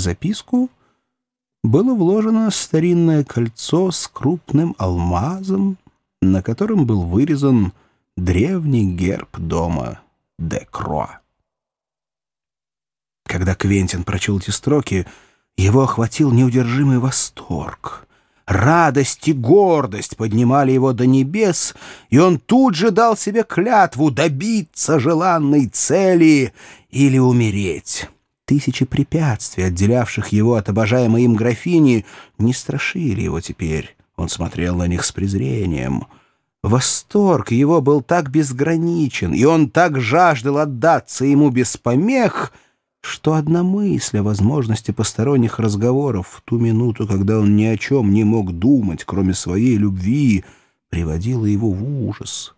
записку было вложено старинное кольцо с крупным алмазом, на котором был вырезан древний герб дома де Кроа. Когда Квентин прочел эти строки, его охватил неудержимый восторг. Радость и гордость поднимали его до небес, и он тут же дал себе клятву добиться желанной цели или умереть. Тысячи препятствий, отделявших его от обожаемой им графини, не страшили его теперь. Он смотрел на них с презрением. Восторг его был так безграничен, и он так жаждал отдаться ему без помех — что одна мысль о возможности посторонних разговоров в ту минуту, когда он ни о чем не мог думать, кроме своей любви, приводила его в ужас.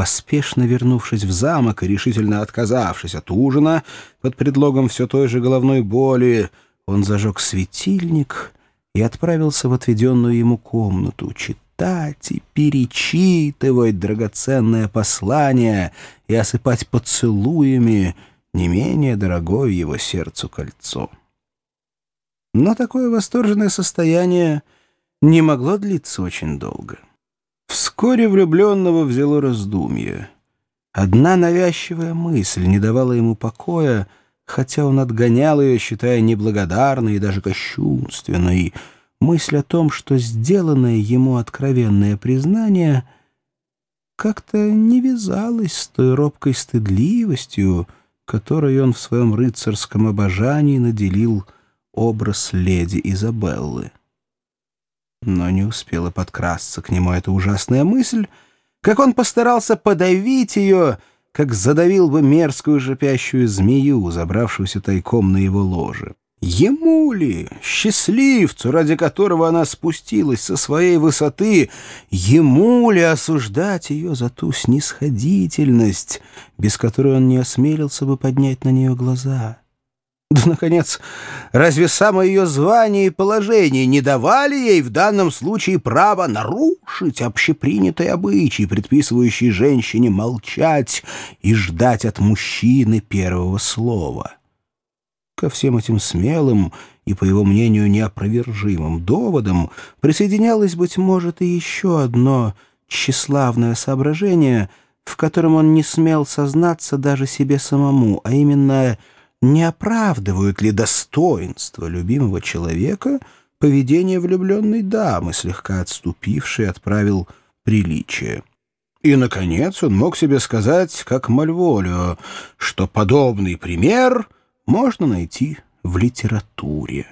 Поспешно вернувшись в замок и решительно отказавшись от ужина, под предлогом все той же головной боли, он зажег светильник и отправился в отведенную ему комнату читать и перечитывать драгоценное послание и осыпать поцелуями — не менее дорогое его сердцу кольцо. Но такое восторженное состояние не могло длиться очень долго. Вскоре влюбленного взяло раздумье. Одна навязчивая мысль не давала ему покоя, хотя он отгонял ее, считая неблагодарной и даже кощунственной, мысль о том, что сделанное ему откровенное признание как-то не вязалось с той робкой стыдливостью, которой он в своем рыцарском обожании наделил образ леди Изабеллы. Но не успела подкрасться к нему эта ужасная мысль, как он постарался подавить ее, как задавил бы мерзкую жопящую змею, забравшуюся тайком на его ложе. Ему ли, счастливцу, ради которого она спустилась со своей высоты, ему ли осуждать ее за ту снисходительность, без которой он не осмелился бы поднять на нее глаза? Да, наконец, разве самое ее звание и положение не давали ей в данном случае право нарушить общепринятые обычаи, предписывающие женщине молчать и ждать от мужчины первого слова? Ко всем этим смелым и, по его мнению, неопровержимым доводам присоединялось, быть может, и еще одно тщеславное соображение, в котором он не смел сознаться даже себе самому, а именно, не оправдывают ли достоинство любимого человека поведение влюбленной дамы, слегка отступившей от правил приличия. И, наконец, он мог себе сказать, как Мальволио, что подобный пример — можно найти в литературе.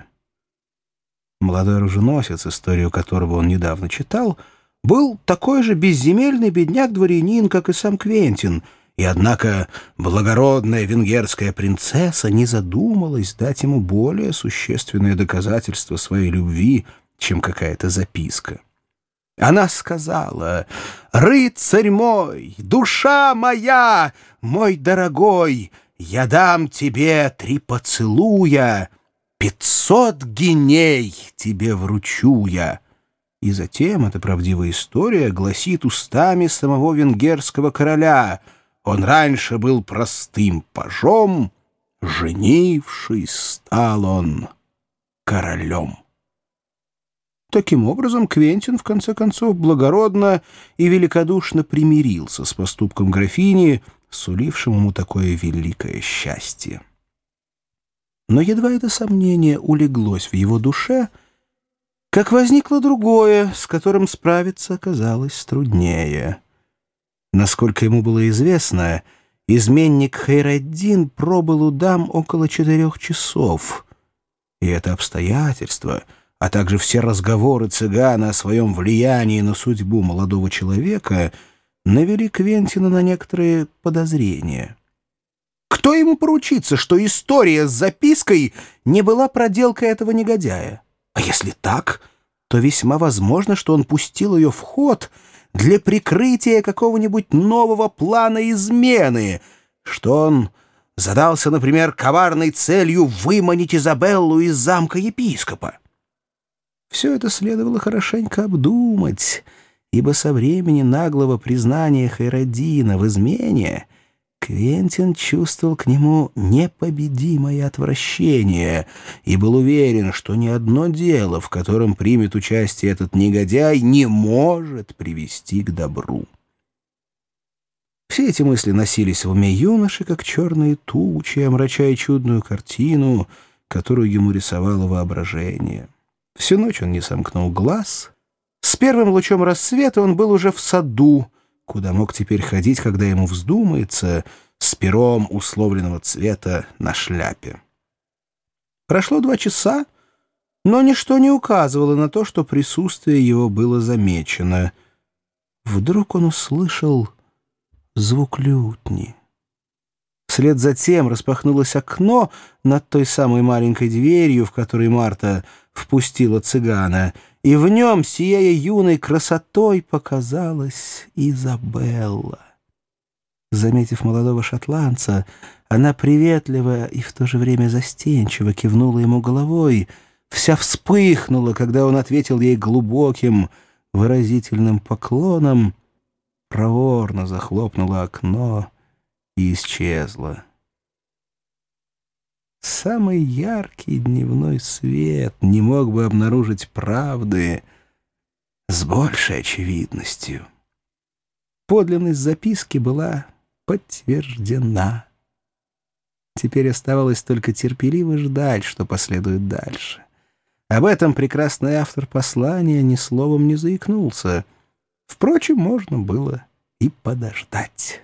Молодой оруженосец, историю которого он недавно читал, был такой же безземельный бедняк-дворянин, как и сам Квентин, и, однако, благородная венгерская принцесса не задумалась дать ему более существенное доказательство своей любви, чем какая-то записка. Она сказала, «Рыцарь мой, душа моя, мой дорогой, я дам тебе три поцелуя, пятьсот геней тебе вручу я. И затем эта правдивая история гласит устами самого венгерского короля. Он раньше был простым пажом, женившись стал он королем. Таким образом, Квентин, в конце концов, благородно и великодушно примирился с поступком графини, сулившим ему такое великое счастье. Но едва это сомнение улеглось в его душе, как возникло другое, с которым справиться оказалось труднее. Насколько ему было известно, изменник Хайраддин пробыл у дам около четырех часов, и это обстоятельство — а также все разговоры цыгана о своем влиянии на судьбу молодого человека — навели Квентина на некоторые подозрения. Кто ему поручится, что история с запиской не была проделкой этого негодяя? А если так, то весьма возможно, что он пустил ее в ход для прикрытия какого-нибудь нового плана измены, что он задался, например, коварной целью выманить Изабеллу из замка епископа. Все это следовало хорошенько обдумать — ибо со времени наглого признания Хайрадина в измене Квентин чувствовал к нему непобедимое отвращение и был уверен, что ни одно дело, в котором примет участие этот негодяй, не может привести к добру. Все эти мысли носились в уме юноши, как черные тучи, омрачая чудную картину, которую ему рисовало воображение. Всю ночь он не сомкнул глаз. С первым лучом рассвета он был уже в саду, куда мог теперь ходить, когда ему вздумается, с пером условленного цвета на шляпе. Прошло два часа, но ничто не указывало на то, что присутствие его было замечено. Вдруг он услышал звук лютни. Вслед за тем распахнулось окно над той самой маленькой дверью, в которой Марта впустила цыгана, и в нем, сияя юной красотой, показалась Изабелла. Заметив молодого шотландца, она приветливо и в то же время застенчиво кивнула ему головой, вся вспыхнула, когда он ответил ей глубоким, выразительным поклоном, проворно захлопнула окно и исчезла. Самый яркий дневной свет не мог бы обнаружить правды с большей очевидностью. Подлинность записки была подтверждена. Теперь оставалось только терпеливо ждать, что последует дальше. Об этом прекрасный автор послания ни словом не заикнулся. Впрочем, можно было и подождать.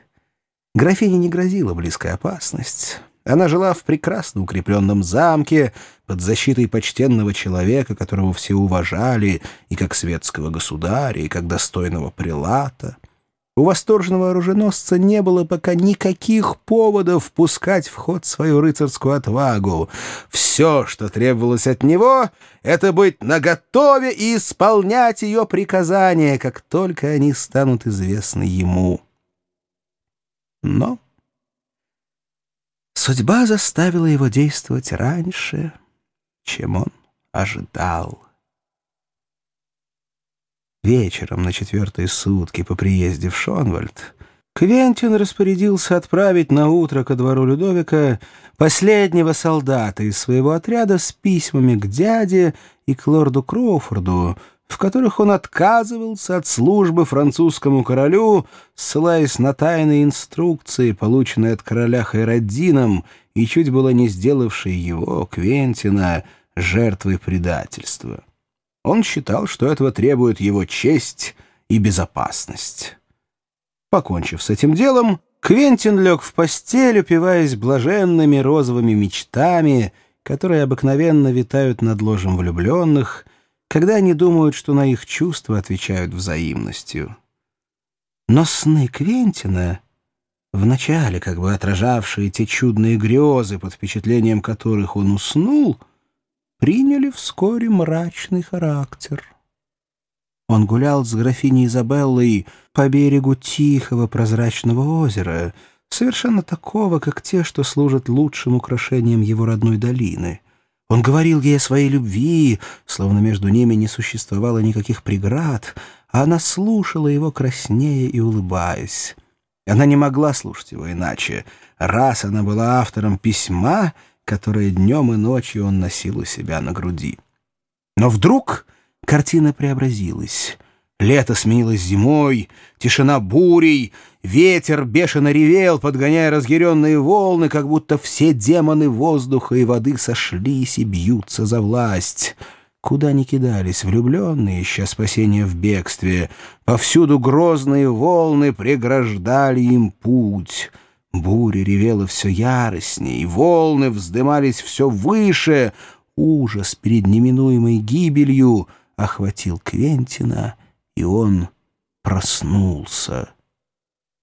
Графине не грозила близкая опасность. Она жила в прекрасно укрепленном замке под защитой почтенного человека, которого все уважали и как светского государя, и как достойного прилата. У восторженного оруженосца не было пока никаких поводов впускать в ход свою рыцарскую отвагу. Все, что требовалось от него, это быть наготове и исполнять ее приказания, как только они станут известны ему. Но Судьба заставила его действовать раньше, чем он ожидал. Вечером на четвертые сутки по приезде в Шонвальд Квентин распорядился отправить на утро ко двору Людовика последнего солдата из своего отряда с письмами к дяде и к лорду Кроуфорду, в которых он отказывался от службы французскому королю, ссылаясь на тайные инструкции, полученные от короля Хайраддином и чуть было не сделавшие его, Квентина, жертвой предательства. Он считал, что этого требует его честь и безопасность. Покончив с этим делом, Квентин лег в постель, упиваясь блаженными розовыми мечтами, которые обыкновенно витают над ложем влюбленных — когда они думают, что на их чувства отвечают взаимностью. Но сны Квентина, вначале как бы отражавшие те чудные грезы, под впечатлением которых он уснул, приняли вскоре мрачный характер. Он гулял с графиней Изабеллой по берегу тихого прозрачного озера, совершенно такого, как те, что служат лучшим украшением его родной долины — он говорил ей о своей любви, словно между ними не существовало никаких преград, а она слушала его краснея и улыбаясь. Она не могла слушать его иначе, раз она была автором письма, которое днем и ночью он носил у себя на груди. Но вдруг картина преобразилась. Лето сменилось зимой, тишина бурей, ветер бешено ревел, подгоняя разъяренные волны, как будто все демоны воздуха и воды сошлись и бьются за власть. Куда ни кидались влюбленные, ища спасения в бегстве, повсюду грозные волны преграждали им путь. Буря ревела все яростней, волны вздымались все выше, ужас перед неминуемой гибелью охватил Квентина — и он проснулся.